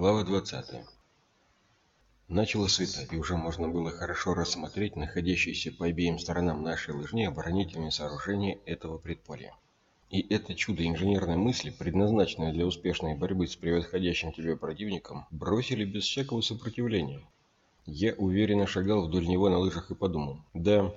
Глава 20. Начало светать, и уже можно было хорошо рассмотреть находящиеся по обеим сторонам нашей лыжни оборонительные сооружения этого предполья. И это чудо инженерной мысли, предназначенное для успешной борьбы с превосходящим тебя противником, бросили без всякого сопротивления. Я уверенно шагал вдоль него на лыжах и подумал, да,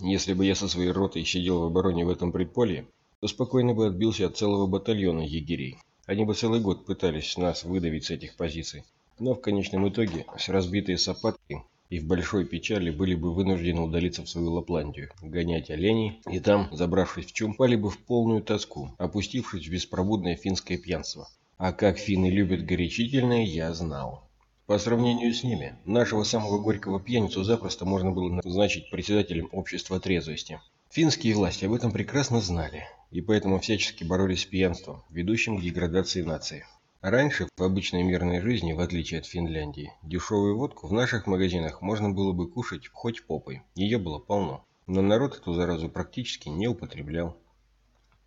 если бы я со своей ротой сидел в обороне в этом предполье, то спокойно бы отбился от целого батальона егерей. Они бы целый год пытались нас выдавить с этих позиций. Но в конечном итоге, с разбитой сапатки и в большой печали были бы вынуждены удалиться в свою Лапландию, гонять оленей, и там, забравшись в чум, пали бы в полную тоску, опустившись в беспробудное финское пьянство. А как финны любят горячительное, я знал. По сравнению с ними, нашего самого горького пьяницу запросто можно было назначить председателем общества трезвости. Финские власти об этом прекрасно знали, и поэтому всячески боролись с пьянством, ведущим к деградации нации. Раньше, в обычной мирной жизни, в отличие от Финляндии, дешевую водку в наших магазинах можно было бы кушать хоть попой, ее было полно. Но народ эту заразу практически не употреблял.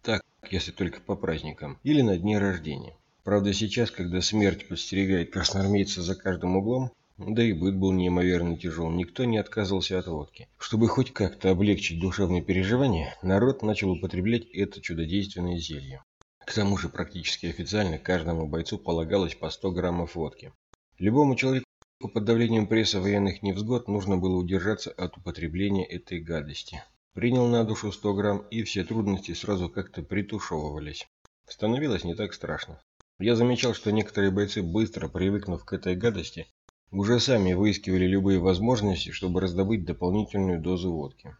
Так, если только по праздникам или на дне рождения. Правда, сейчас, когда смерть подстерегает красноармейца за каждым углом, да и быт был неимоверно тяжел, никто не отказывался от водки. Чтобы хоть как-то облегчить душевные переживания, народ начал употреблять это чудодейственное зелье. К тому же практически официально каждому бойцу полагалось по 100 граммов водки. Любому человеку под давлением пресса военных невзгод нужно было удержаться от употребления этой гадости. Принял на душу 100 грамм, и все трудности сразу как-то притушевывались. Становилось не так страшно. Я замечал, что некоторые бойцы, быстро привыкнув к этой гадости, уже сами выискивали любые возможности, чтобы раздобыть дополнительную дозу водки.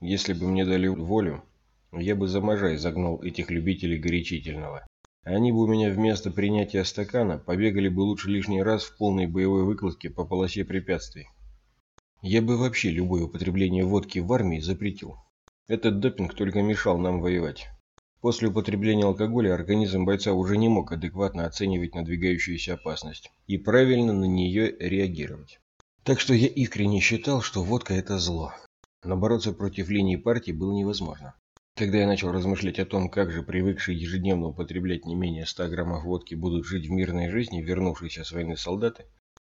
Если бы мне дали волю, я бы за можай загнал этих любителей горячительного. Они бы у меня вместо принятия стакана побегали бы лучше лишний раз в полной боевой выкладке по полосе препятствий. Я бы вообще любое употребление водки в армии запретил. Этот допинг только мешал нам воевать. После употребления алкоголя организм бойца уже не мог адекватно оценивать надвигающуюся опасность и правильно на нее реагировать. Так что я искренне считал, что водка – это зло. Но бороться против линии партии было невозможно. Когда я начал размышлять о том, как же привыкшие ежедневно употреблять не менее 100 граммов водки будут жить в мирной жизни вернувшиеся с войны солдаты,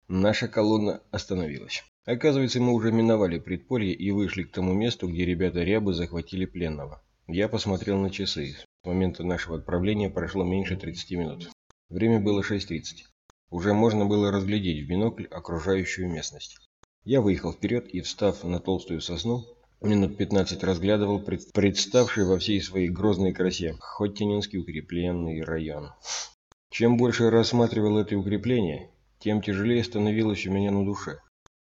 наша колонна остановилась. Оказывается, мы уже миновали предполье и вышли к тому месту, где ребята рябы захватили пленного. Я посмотрел на часы. С момента нашего отправления прошло меньше 30 минут. Время было 6.30. Уже можно было разглядеть в бинокль окружающую местность. Я выехал вперед и, встав на толстую сосну, минут 15 разглядывал пред... представший во всей своей грозной красе Хоттининский укрепленный район. Чем больше я рассматривал это укрепление, тем тяжелее становилось у меня на душе.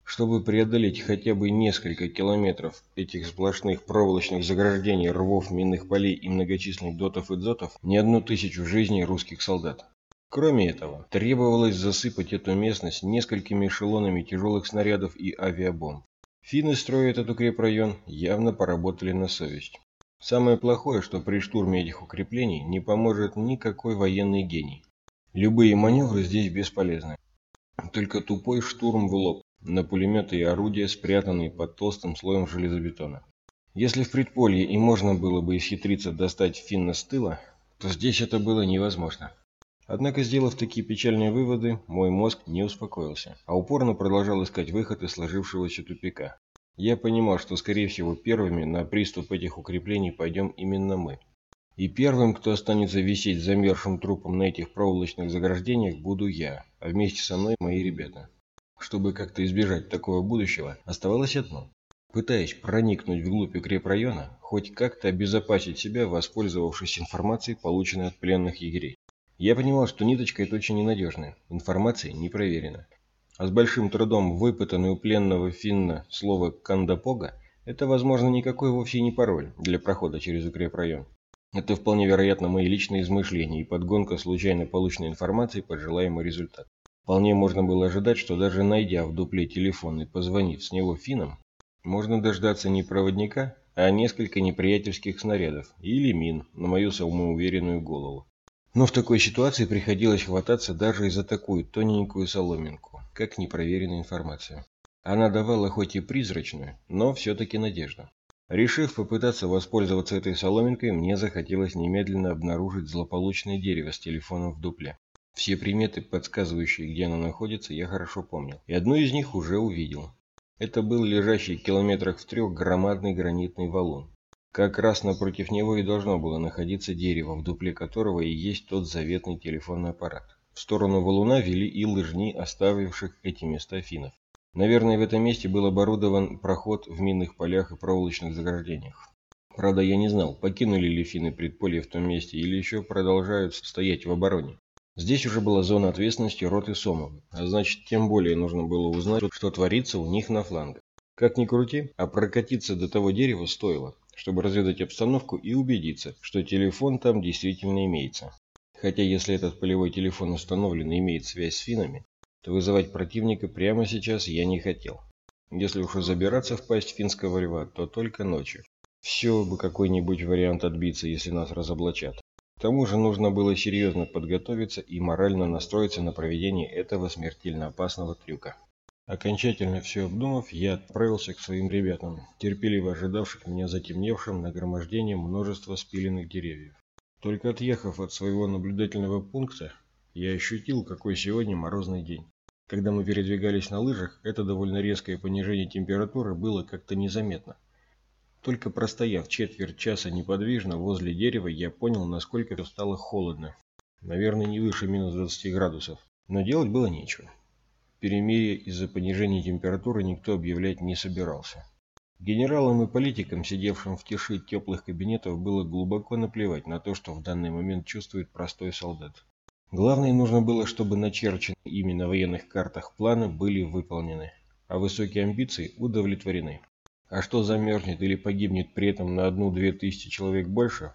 Чтобы преодолеть хотя бы несколько километров этих сплошных проволочных заграждений, рвов, минных полей и многочисленных дотов и дзотов, не одну тысячу жизней русских солдат. Кроме этого, требовалось засыпать эту местность несколькими эшелонами тяжелых снарядов и авиабомб. Финны, строя этот укрепрайон, явно поработали на совесть. Самое плохое, что при штурме этих укреплений не поможет никакой военный гений. Любые маневры здесь бесполезны. Только тупой штурм в лоб, на пулеметы и орудия, спрятанные под толстым слоем железобетона. Если в предполье и можно было бы исхитриться достать Финна с тыла, то здесь это было невозможно. Однако, сделав такие печальные выводы, мой мозг не успокоился, а упорно продолжал искать выход из сложившегося тупика. Я понимал, что, скорее всего, первыми на приступ этих укреплений пойдем именно мы. И первым, кто останется висеть замерзшим трупом на этих проволочных заграждениях, буду я, а вместе со мной мои ребята. Чтобы как-то избежать такого будущего, оставалось одно. Пытаясь проникнуть вглубь укрепрайона, хоть как-то обезопасить себя, воспользовавшись информацией, полученной от пленных егерей. Я понимал, что ниточка это очень ненадежная, информация не проверена. А с большим трудом выпытанный у пленного финна слово «кандапога» это, возможно, никакой вовсе не пароль для прохода через укрепрайон. Это вполне вероятно мои личные измышления и подгонка случайно полученной информации под желаемый результат. Вполне можно было ожидать, что даже найдя в дупле телефон и позвонив с него финнам, можно дождаться не проводника, а несколько неприятельских снарядов или мин на мою самоуверенную голову. Но в такой ситуации приходилось хвататься даже и за такую тоненькую соломинку, как непроверенная информация. Она давала хоть и призрачную, но все-таки надежду. Решив попытаться воспользоваться этой соломинкой, мне захотелось немедленно обнаружить злополучное дерево с телефоном в дупле. Все приметы, подсказывающие, где она находится, я хорошо помнил. И одну из них уже увидел. Это был лежащий километрах в трех громадный гранитный валун. Как раз напротив него и должно было находиться дерево, в дупле которого и есть тот заветный телефонный аппарат. В сторону валуна вели и лыжни, оставивших эти места финнов. Наверное, в этом месте был оборудован проход в минных полях и проволочных заграждениях. Правда, я не знал, покинули ли финны предполье в том месте или еще продолжают стоять в обороне. Здесь уже была зона ответственности роты Сомова, а значит, тем более нужно было узнать, что творится у них на флангах. Как ни крути, а прокатиться до того дерева стоило, чтобы разведать обстановку и убедиться, что телефон там действительно имеется. Хотя если этот полевой телефон установлен и имеет связь с финами, то вызывать противника прямо сейчас я не хотел. Если уж и забираться в пасть финского льва, то только ночью. Все бы какой-нибудь вариант отбиться, если нас разоблачат. К тому же нужно было серьезно подготовиться и морально настроиться на проведение этого смертельно опасного трюка. Окончательно все обдумав, я отправился к своим ребятам, терпеливо ожидавших меня затемневшим нагромождением множества спиленных деревьев. Только отъехав от своего наблюдательного пункта, я ощутил, какой сегодня морозный день. Когда мы передвигались на лыжах, это довольно резкое понижение температуры было как-то незаметно. Только простояв четверть часа неподвижно возле дерева, я понял, насколько все стало холодно. Наверное, не выше минус 20 градусов. Но делать было нечего. Перемирие из-за понижения температуры никто объявлять не собирался. Генералам и политикам, сидевшим в тиши теплых кабинетов, было глубоко наплевать на то, что в данный момент чувствует простой солдат. Главное нужно было, чтобы начерченные ими на военных картах планы были выполнены, а высокие амбиции удовлетворены. А что замерзнет или погибнет при этом на одну-две тысячи человек больше,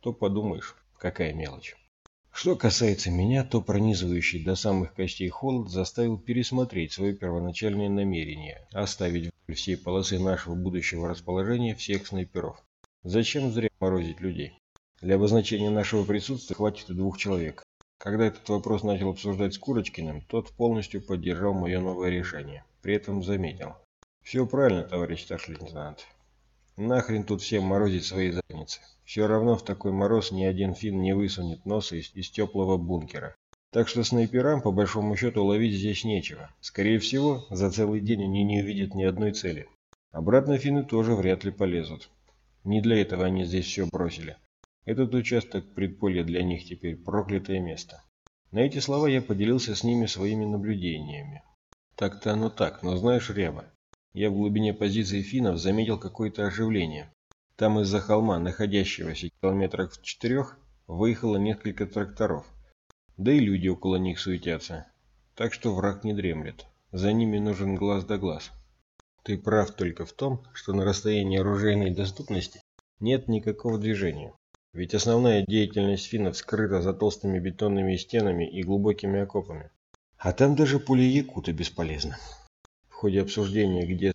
то подумаешь, какая мелочь. Что касается меня, то пронизывающий до самых костей холод заставил пересмотреть свое первоначальное намерение оставить вдоль всей полосы нашего будущего расположения всех снайперов. Зачем зря морозить людей? Для обозначения нашего присутствия хватит и двух человек. Когда этот вопрос начал обсуждать с Курочкиным, тот полностью поддержал мое новое решение. При этом заметил. Все правильно, товарищ старший лейтенант. Нахрен тут всем морозить свои задницы. Все равно в такой мороз ни один фин не высунет носа из, из теплого бункера. Так что снайперам по большому счету ловить здесь нечего. Скорее всего, за целый день они не увидят ни одной цели. Обратно финны тоже вряд ли полезут. Не для этого они здесь все бросили. Этот участок предполья для них теперь проклятое место. На эти слова я поделился с ними своими наблюдениями. Так-то оно так, но знаешь, Ряба, я в глубине позиции финнов заметил какое-то оживление. Там из-за холма, находящегося километрах в четырех, выехало несколько тракторов. Да и люди около них суетятся. Так что враг не дремлет. За ними нужен глаз да глаз. Ты прав только в том, что на расстоянии оружейной доступности нет никакого движения. Ведь основная деятельность финнов скрыта за толстыми бетонными стенами и глубокими окопами. А там даже пули якута бесполезна. Ходе обсуждения, где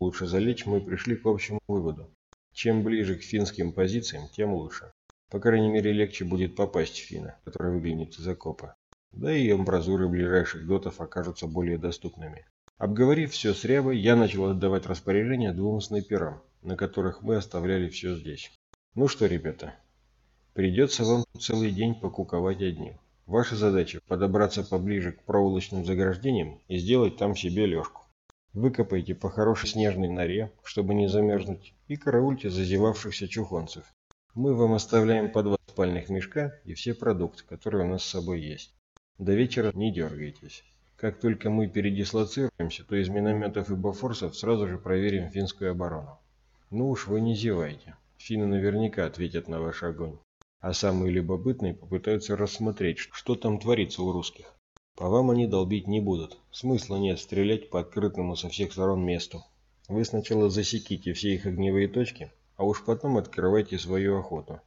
лучше залечь, мы пришли к общему выводу. Чем ближе к финским позициям, тем лучше. По крайней мере, легче будет попасть в финна, который выглянет из окопа. Да и амбразуры ближайших дотов окажутся более доступными. Обговорив все с Рябой, я начал отдавать распоряжения двум снайперам, на которых мы оставляли все здесь. Ну что, ребята, придется вам целый день покуковать одним. Ваша задача подобраться поближе к проволочным заграждениям и сделать там себе лёжку. Выкопайте по хорошей снежной норе, чтобы не замерзнуть, и караульте зазевавшихся чухонцев. Мы вам оставляем по два спальных мешка и все продукты, которые у нас с собой есть. До вечера не дергайтесь. Как только мы передислоцируемся, то из минометов и бафорсов сразу же проверим финскую оборону. Ну уж вы не зевайте. Финны наверняка ответят на ваш огонь. А самые любопытные попытаются рассмотреть, что там творится у русских. По вам они долбить не будут. Смысла нет стрелять по открытому со всех сторон месту. Вы сначала засеките все их огневые точки, а уж потом открывайте свою охоту.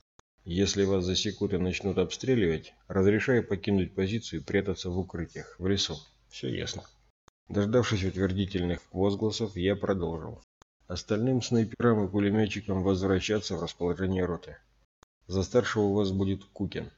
Если вас засекут и начнут обстреливать, разрешаю покинуть позицию и прятаться в укрытиях, в лесу. Все ясно. Дождавшись утвердительных возгласов, я продолжил. Остальным снайперам и пулеметчикам возвращаться в расположение роты. За старшего у вас будет Кукин.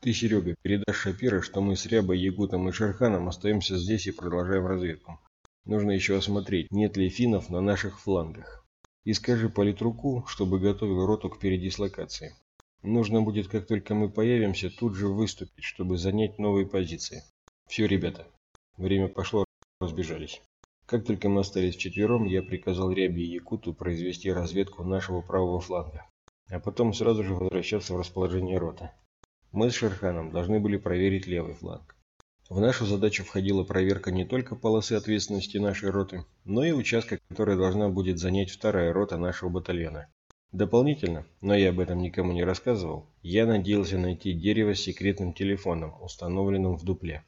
Ты, Серега, передашь Шапира, что мы с Рябой, Ягутом и Шерханом остаемся здесь и продолжаем разведку. Нужно еще осмотреть, нет ли финнов на наших флангах. И скажи политруку, чтобы готовил роту к передислокации. Нужно будет, как только мы появимся, тут же выступить, чтобы занять новые позиции. Все, ребята. Время пошло, разбежались. Как только мы остались вчетвером, я приказал Рябе и Якуту произвести разведку нашего правого фланга, а потом сразу же возвращаться в расположение роты. Мы с Шерханом должны были проверить левый фланг. В нашу задачу входила проверка не только полосы ответственности нашей роты, но и участка, который должна будет занять вторая рота нашего батальона. Дополнительно, но я об этом никому не рассказывал, я надеялся найти дерево с секретным телефоном, установленным в дупле.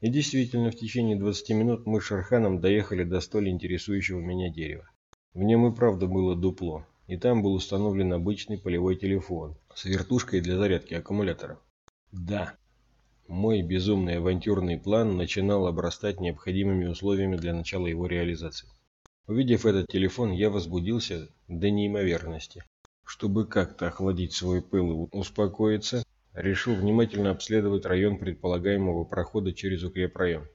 И действительно, в течение 20 минут мы с Шарханом доехали до столь интересующего меня дерева. В нем и правда было дупло, и там был установлен обычный полевой телефон с вертушкой для зарядки аккумулятора. Да, мой безумный авантюрный план начинал обрастать необходимыми условиями для начала его реализации. Увидев этот телефон, я возбудился до неимоверности. Чтобы как-то охладить свой пыл и успокоиться, решил внимательно обследовать район предполагаемого прохода через укрепрайон.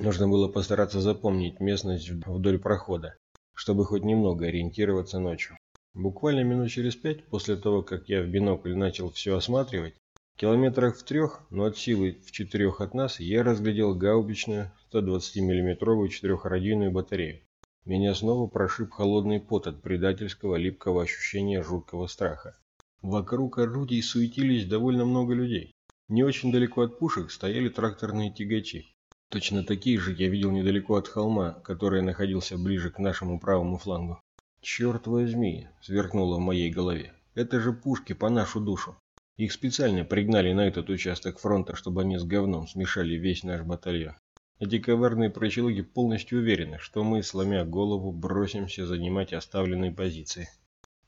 Нужно было постараться запомнить местность вдоль прохода, чтобы хоть немного ориентироваться ночью. Буквально минут через пять после того, как я в бинокль начал все осматривать, километрах в трех, но от силы в четырех от нас, я разглядел гаубичную 120 миллиметровую четырехрадийную батарею. Меня снова прошиб холодный пот от предательского липкого ощущения жуткого страха. Вокруг орудий суетились довольно много людей. Не очень далеко от пушек стояли тракторные тягачи. Точно такие же я видел недалеко от холма, который находился ближе к нашему правому флангу. «Черт возьми!» – сверкнуло в моей голове. «Это же пушки по нашу душу. Их специально пригнали на этот участок фронта, чтобы они с говном смешали весь наш батальон. Эти коварные прочелуги полностью уверены, что мы, сломя голову, бросимся занимать оставленные позиции.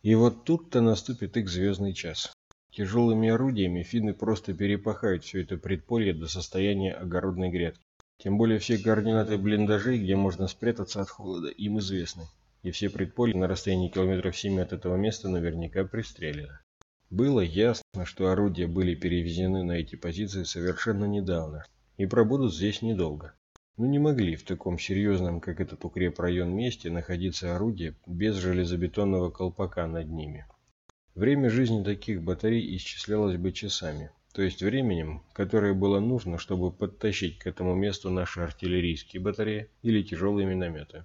И вот тут-то наступит их звездный час. Тяжелыми орудиями финны просто перепахают все это предполье до состояния огородной грядки. Тем более все координаты блиндажей, где можно спрятаться от холода, им известны. И все предполья на расстоянии километров 7 от этого места наверняка пристрелены. Было ясно, что орудия были перевезены на эти позиции совершенно недавно и пробудут здесь недолго. Но не могли в таком серьезном, как этот укрепрайон месте, находиться орудия без железобетонного колпака над ними. Время жизни таких батарей исчислялось бы часами, то есть временем, которое было нужно, чтобы подтащить к этому месту наши артиллерийские батареи или тяжелые минометы.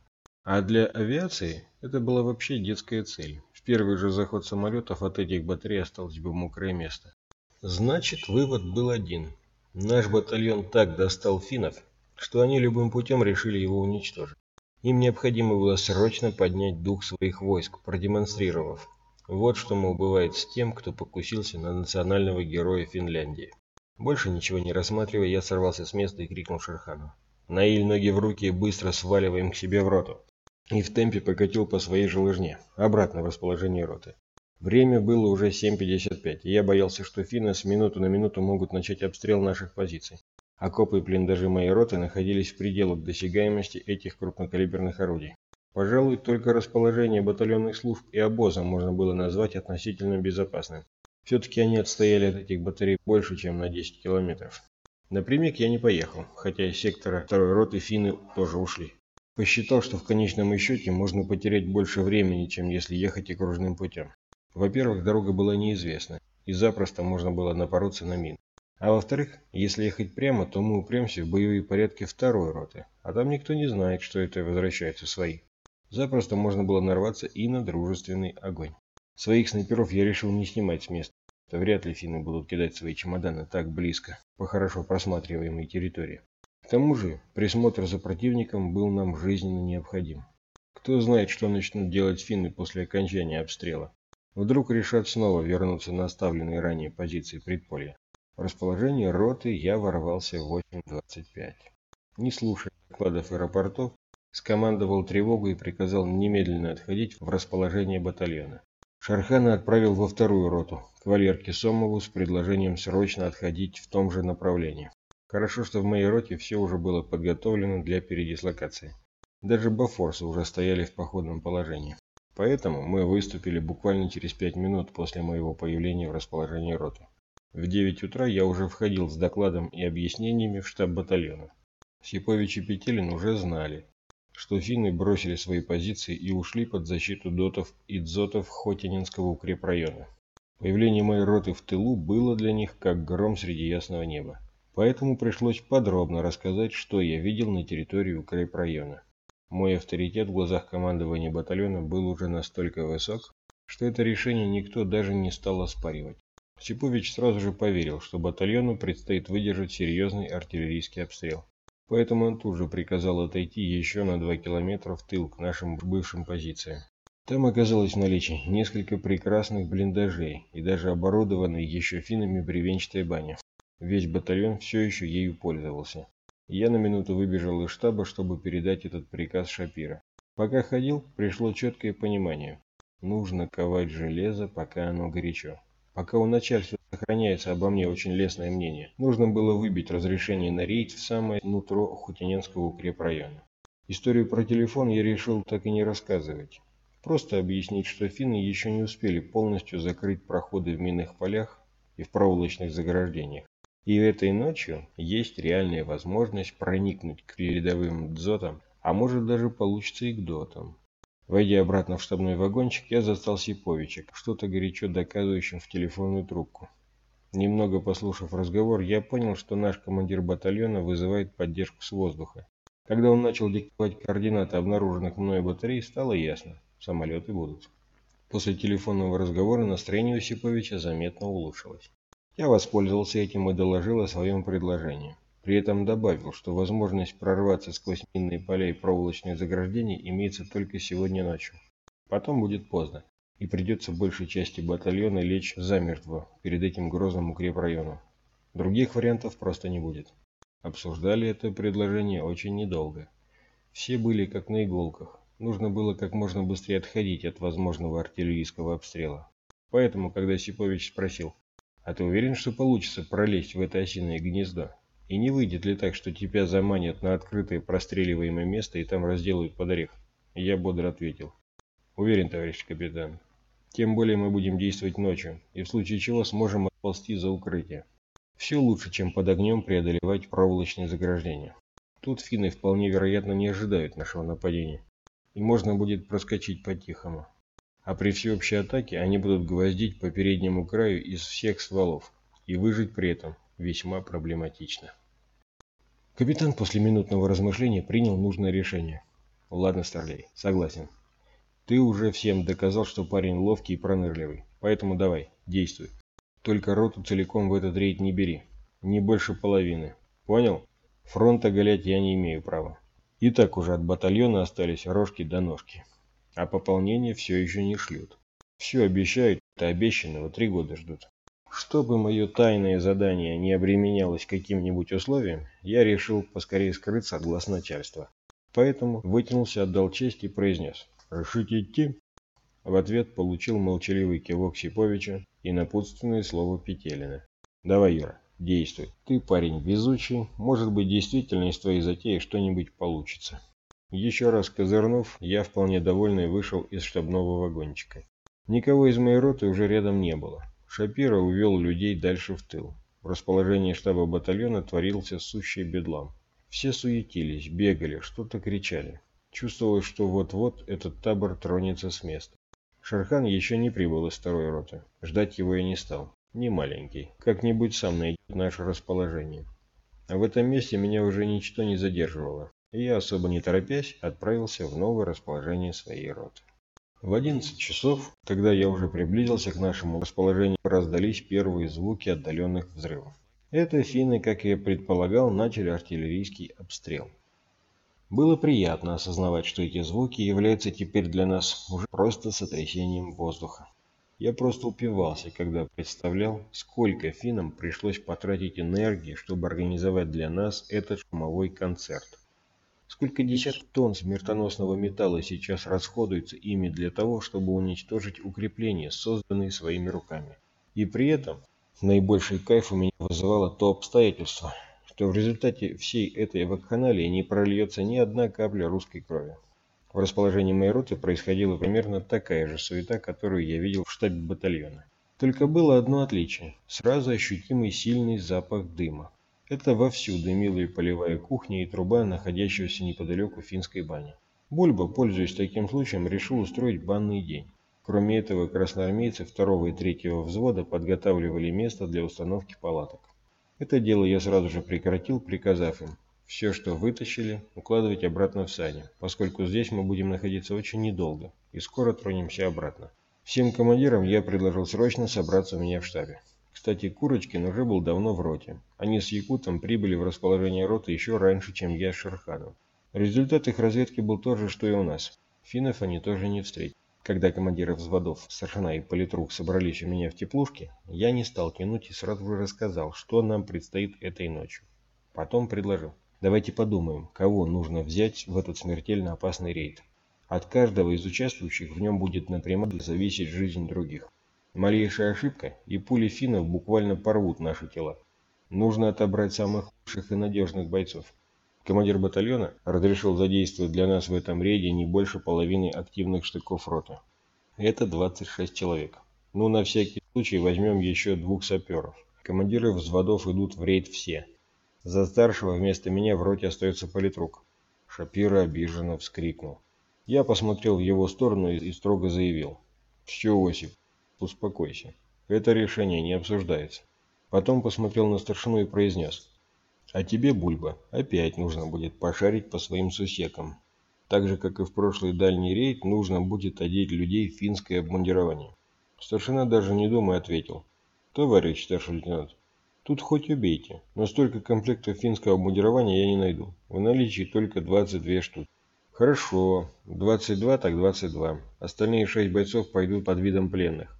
А для авиации это была вообще детская цель. В первый же заход самолетов от этих батарей осталось бы мокрое место. Значит, вывод был один. Наш батальон так достал финнов, что они любым путем решили его уничтожить. Им необходимо было срочно поднять дух своих войск, продемонстрировав. Вот что, мол, бывает с тем, кто покусился на национального героя Финляндии. Больше ничего не рассматривая, я сорвался с места и крикнул Шерхану. «Наиль ноги в руки и быстро сваливаем к себе в роту!» И в темпе покатил по своей же лыжне, обратно в расположение роты. Время было уже 7.55, и я боялся, что финны с минуту на минуту могут начать обстрел наших позиций. Окопы и блиндажи моей роты находились в пределах досягаемости этих крупнокалиберных орудий. Пожалуй, только расположение батальонных служб и обоза можно было назвать относительно безопасным. Все-таки они отстояли от этих батарей больше, чем на 10 километров. Напрямик я не поехал, хотя из сектора второй роты финны тоже ушли. Посчитал, что в конечном счете можно потерять больше времени, чем если ехать окружным путем. Во-первых, дорога была неизвестна, и запросто можно было напороться на мин. А во-вторых, если ехать прямо, то мы упремся в боевые порядки второй роты, а там никто не знает, что это возвращаются свои. Запросто можно было нарваться и на дружественный огонь. Своих снайперов я решил не снимать с места. Это вряд ли финны будут кидать свои чемоданы так близко, по хорошо просматриваемой территории. К тому же, присмотр за противником был нам жизненно необходим. Кто знает, что начнут делать финны после окончания обстрела. Вдруг решат снова вернуться на оставленные ранее позиции предполья. В расположение роты я ворвался в 8.25. Не слушая докладов аэропортов, скомандовал тревогу и приказал немедленно отходить в расположение батальона. Шархана отправил во вторую роту, к Валерке Сомову с предложением срочно отходить в том же направлении. Хорошо, что в моей роте все уже было подготовлено для передислокации. Даже Бафорсы уже стояли в походном положении. Поэтому мы выступили буквально через пять минут после моего появления в расположении роты. В 9 утра я уже входил с докладом и объяснениями в штаб батальона. Сипович и Петелин уже знали, что финны бросили свои позиции и ушли под защиту дотов и дзотов Хотининского укрепрайона. Появление моей роты в тылу было для них как гром среди ясного неба. Поэтому пришлось подробно рассказать, что я видел на территории укрепрайона. Мой авторитет в глазах командования батальона был уже настолько высок, что это решение никто даже не стал оспаривать. Сипович сразу же поверил, что батальону предстоит выдержать серьезный артиллерийский обстрел. Поэтому он тут же приказал отойти еще на 2 километра в тыл к нашим бывшим позициям. Там оказалось в наличии несколько прекрасных блиндажей и даже оборудованная еще финами бревенчатая баня. Весь батальон все еще ею пользовался. Я на минуту выбежал из штаба, чтобы передать этот приказ Шапира. Пока ходил, пришло четкое понимание. Нужно ковать железо, пока оно горячо. Пока у начальства сохраняется обо мне очень лестное мнение, нужно было выбить разрешение на рейд в самое нутро Хутиненского укрепрайона. Историю про телефон я решил так и не рассказывать. Просто объяснить, что финны еще не успели полностью закрыть проходы в минных полях и в проволочных заграждениях. И этой ночью есть реальная возможность проникнуть к передовым дзотам, а может даже получится и к дотам. Войдя обратно в штабной вагончик, я застал Сиповича, что-то горячо доказывающим в телефонную трубку. Немного послушав разговор, я понял, что наш командир батальона вызывает поддержку с воздуха. Когда он начал диктовать координаты обнаруженных мной батарей, стало ясно – самолеты будут. После телефонного разговора настроение у Сиповича заметно улучшилось. Я воспользовался этим и доложил о своем предложении. При этом добавил, что возможность прорваться сквозь минные поля и проволочные заграждения имеется только сегодня ночью. Потом будет поздно, и придется большей части батальона лечь замертво перед этим грозным укрепрайоном. Других вариантов просто не будет. Обсуждали это предложение очень недолго. Все были как на иголках. Нужно было как можно быстрее отходить от возможного артиллерийского обстрела. Поэтому, когда Сипович спросил, «А ты уверен, что получится пролезть в это осиное гнездо?» И не выйдет ли так, что тебя заманят на открытое простреливаемое место и там разделают под орех? Я бодро ответил. Уверен, товарищ капитан. Тем более мы будем действовать ночью, и в случае чего сможем отползти за укрытие. Все лучше, чем под огнем преодолевать проволочные заграждения. Тут финны вполне вероятно не ожидают нашего нападения, и можно будет проскочить по-тихому. А при всеобщей атаке они будут гвоздить по переднему краю из всех стволов, и выжить при этом весьма проблематично. Капитан после минутного размышления принял нужное решение. Ладно, Старлей, согласен. Ты уже всем доказал, что парень ловкий и пронырливый. Поэтому давай, действуй. Только роту целиком в этот рейд не бери. Не больше половины. Понял? Фронта галять я не имею права. И так уже от батальона остались рожки до ножки. А пополнение все еще не шлют. Все обещают, а обещанного три года ждут. Чтобы мое тайное задание не обременялось каким-нибудь условием, я решил поскорее скрыться от глаз начальства. Поэтому вытянулся, отдал честь и произнес «Решите идти?» В ответ получил молчаливый кивок Сиповича и напутственное слово Петелина. «Давай, Юра, действуй. Ты парень везучий, может быть, действительно из твоей затеи что-нибудь получится». Еще раз козырнув, я вполне довольный вышел из штабного вагончика. Никого из моей роты уже рядом не было. Шапира увел людей дальше в тыл. В расположении штаба батальона творился сущий бедлам. Все суетились, бегали, что-то кричали. Чувствовалось, что вот-вот этот табор тронется с места. Шархан еще не прибыл из второй роты. Ждать его я не стал. Не маленький. Как-нибудь сам найдет наше расположение. А в этом месте меня уже ничто не задерживало. И я, особо не торопясь, отправился в новое расположение своей роты. В 11 часов, когда я уже приблизился к нашему расположению, раздались первые звуки отдаленных взрывов. Это финны, как я предполагал, начали артиллерийский обстрел. Было приятно осознавать, что эти звуки являются теперь для нас уже просто сотрясением воздуха. Я просто упивался, когда представлял, сколько финнам пришлось потратить энергии, чтобы организовать для нас этот шумовой концерт. Сколько десятков тонн смертоносного металла сейчас расходуется ими для того, чтобы уничтожить укрепления, созданные своими руками. И при этом наибольший кайф у меня вызывало то обстоятельство, что в результате всей этой вакханалии не прольется ни одна капля русской крови. В расположении моей роты происходила примерно такая же суета, которую я видел в штабе батальона. Только было одно отличие – сразу ощутимый сильный запах дыма. Это вовсю дымила и полевая кухня, и труба, находящаяся неподалеку финской бани. Бульба, пользуясь таким случаем, решил устроить банный день. Кроме этого, красноармейцы второго и третьего взвода подготавливали место для установки палаток. Это дело я сразу же прекратил, приказав им все, что вытащили, укладывать обратно в сани, поскольку здесь мы будем находиться очень недолго и скоро тронемся обратно. Всем командирам я предложил срочно собраться у меня в штабе. Кстати, Курочкин уже был давно в роте. Они с Якутом прибыли в расположение роты еще раньше, чем я с Шерханом. Результат их разведки был тот же, что и у нас. Финнов они тоже не встретили. Когда командиры взводов, старшина и политрук собрались у меня в теплушке, я не стал тянуть и сразу же рассказал, что нам предстоит этой ночью. Потом предложил. Давайте подумаем, кого нужно взять в этот смертельно опасный рейд. От каждого из участвующих в нем будет напрямую зависеть жизнь других. Малейшая ошибка, и пули финнов буквально порвут наши тела. Нужно отобрать самых лучших и надежных бойцов. Командир батальона разрешил задействовать для нас в этом рейде не больше половины активных штыков роты. Это 26 человек. Ну, на всякий случай возьмем еще двух саперов. Командиры взводов идут в рейд все. За старшего вместо меня в роте остается политрук. Шапира обиженно вскрикнул. Я посмотрел в его сторону и строго заявил. «Все, Осип, успокойся. Это решение не обсуждается». Потом посмотрел на старшину и произнес. А тебе, Бульба, опять нужно будет пошарить по своим сусекам. Так же, как и в прошлый дальний рейд, нужно будет одеть людей в финское обмундирование. Старшина даже не думая ответил. Товарищ старший лейтенант, тут хоть убейте, но столько комплектов финского обмундирования я не найду. В наличии только 22 штуки. Хорошо, 22 так 22. Остальные 6 бойцов пойдут под видом пленных.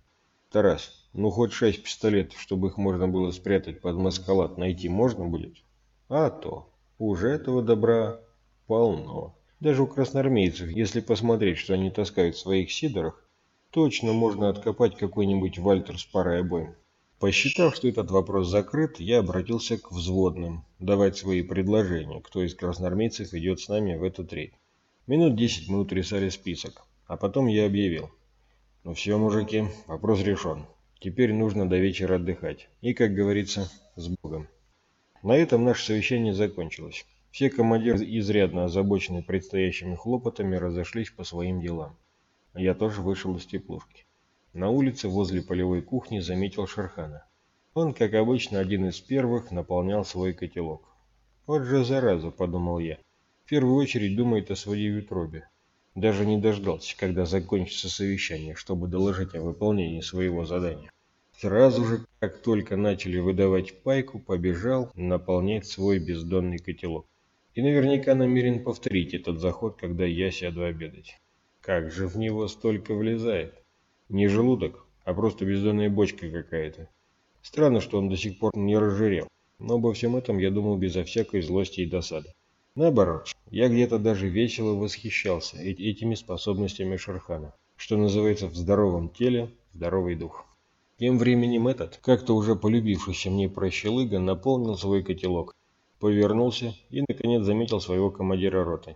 Тарас, ну хоть 6 пистолетов, чтобы их можно было спрятать под маскалат, найти можно будет? А то, уже этого добра полно. Даже у красноармейцев, если посмотреть, что они таскают в своих сидорах, точно можно откопать какой-нибудь вальтер с парой обоим. Посчитав, что этот вопрос закрыт, я обратился к взводным, давать свои предложения, кто из красноармейцев идет с нами в этот рейд. Минут десять мы утрясали список, а потом я объявил. Ну все, мужики, вопрос решен. Теперь нужно до вечера отдыхать. И, как говорится, с Богом. На этом наше совещание закончилось. Все командиры, изрядно озабоченные предстоящими хлопотами, разошлись по своим делам. Я тоже вышел из теплушки. На улице возле полевой кухни заметил Шерхана. Он, как обычно, один из первых наполнял свой котелок. «Вот же зараза», — подумал я. В первую очередь думает о своей утробе. Даже не дождался, когда закончится совещание, чтобы доложить о выполнении своего задания. Сразу же, как только начали выдавать пайку, побежал наполнять свой бездонный котелок. И наверняка намерен повторить этот заход, когда я сяду обедать. Как же в него столько влезает? Не желудок, а просто бездонная бочка какая-то. Странно, что он до сих пор не разжирел. Но обо всем этом я думал безо всякой злости и досады. Наоборот, я где-то даже весело восхищался этими способностями Шерхана. Что называется, в здоровом теле здоровый дух. Тем временем этот, как-то уже полюбившийся мне прощелыга, наполнил свой котелок, повернулся и, наконец, заметил своего командира роты.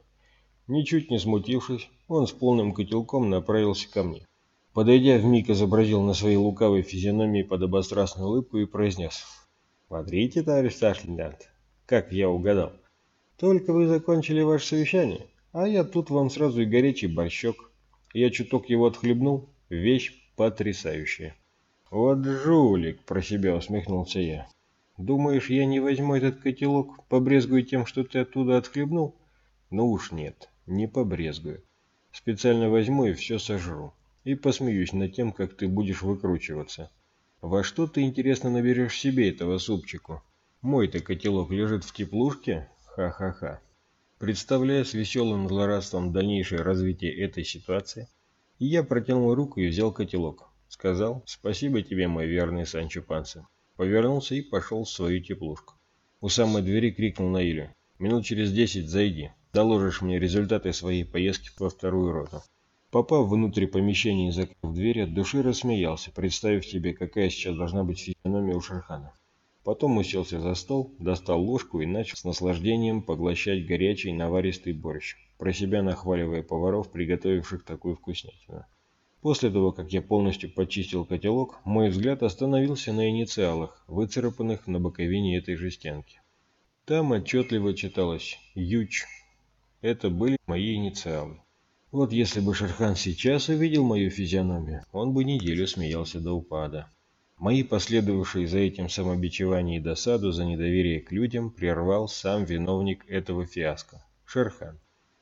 Ничуть не смутившись, он с полным котелком направился ко мне. Подойдя, вмиг изобразил на своей лукавой физиономии подобострастную улыбку и произнес. «Смотрите, товарищ старший как я угадал. Только вы закончили ваше совещание, а я тут вам сразу и горячий борщок. Я чуток его отхлебнул, вещь потрясающая». «Вот жулик!» – про себя усмехнулся я. «Думаешь, я не возьму этот котелок, побрезгую тем, что ты оттуда отхлебнул?» «Ну уж нет, не побрезгую. Специально возьму и все сожру. И посмеюсь над тем, как ты будешь выкручиваться. Во что ты, интересно, наберешь себе этого супчику? Мой-то котелок лежит в теплушке? Ха-ха-ха». Представляя с веселым злорадством дальнейшее развитие этой ситуации, я протянул руку и взял котелок. Сказал «Спасибо тебе, мой верный Санчо Панса». Повернулся и пошел в свою теплушку. У самой двери крикнул Наилю. «Минут через десять зайди. Доложишь мне результаты своей поездки во вторую роту». Попав внутрь помещения и закрыв дверь, от души рассмеялся, представив себе, какая сейчас должна быть физиономия у Шерхана. Потом уселся за стол, достал ложку и начал с наслаждением поглощать горячий наваристый борщ, про себя нахваливая поваров, приготовивших такую вкуснятину. После того, как я полностью почистил котелок, мой взгляд остановился на инициалах, выцарапанных на боковине этой жестянки. Там отчетливо читалось «Юч». Это были мои инициалы. Вот если бы Шерхан сейчас увидел мою физиономию, он бы неделю смеялся до упада. Мои последовавшие за этим самобичевание и досаду за недоверие к людям прервал сам виновник этого фиаско – Шерхан.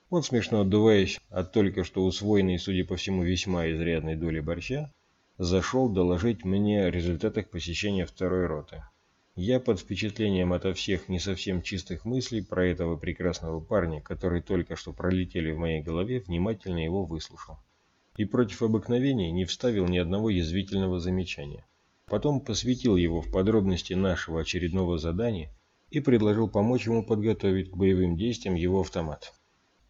Он, смешно отдуваясь от только что усвоенной, судя по всему, весьма изрядной доли борща, зашел доложить мне о результатах посещения второй роты. Я под впечатлением ото всех не совсем чистых мыслей про этого прекрасного парня, которые только что пролетели в моей голове, внимательно его выслушал. И против обыкновения не вставил ни одного язвительного замечания. Потом посвятил его в подробности нашего очередного задания и предложил помочь ему подготовить к боевым действиям его автомат.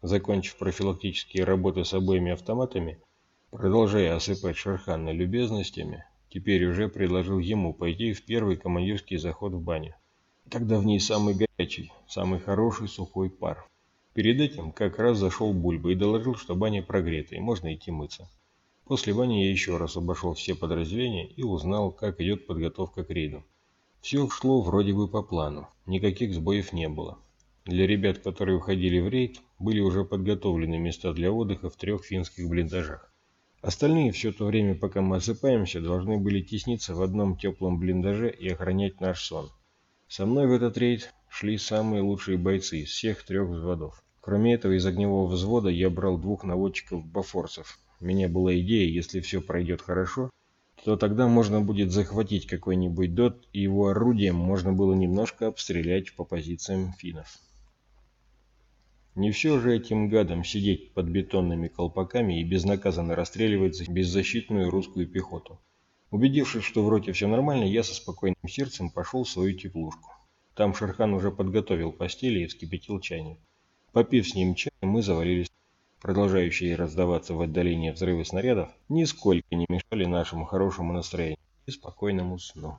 Закончив профилактические работы с обоими автоматами, продолжая осыпать Шерхана любезностями, Теперь уже предложил ему пойти в первый командирский заход в баню. Тогда в ней самый горячий, самый хороший сухой пар. Перед этим как раз зашел Бульба и доложил, что баня прогрета и можно идти мыться. После бани я еще раз обошел все подразделения и узнал, как идет подготовка к рейду. Все шло вроде бы по плану, никаких сбоев не было. Для ребят, которые уходили в рейд, были уже подготовлены места для отдыха в трех финских блиндажах. Остальные все то время, пока мы осыпаемся, должны были тесниться в одном теплом блиндаже и охранять наш сон. Со мной в этот рейд шли самые лучшие бойцы из всех трех взводов. Кроме этого, из огневого взвода я брал двух наводчиков-бафорцев. У меня была идея, если все пройдет хорошо, то тогда можно будет захватить какой-нибудь дот, и его орудием можно было немножко обстрелять по позициям финнов. Не все же этим гадам сидеть под бетонными колпаками и безнаказанно расстреливать беззащитную русскую пехоту. Убедившись, что в роте все нормально, я со спокойным сердцем пошел в свою теплушку. Там Шерхан уже подготовил постели и вскипятил чайник. Попив с ним чай, мы заварились. Продолжающие раздаваться в отдалении взрывы снарядов нисколько не мешали нашему хорошему настроению и спокойному сну.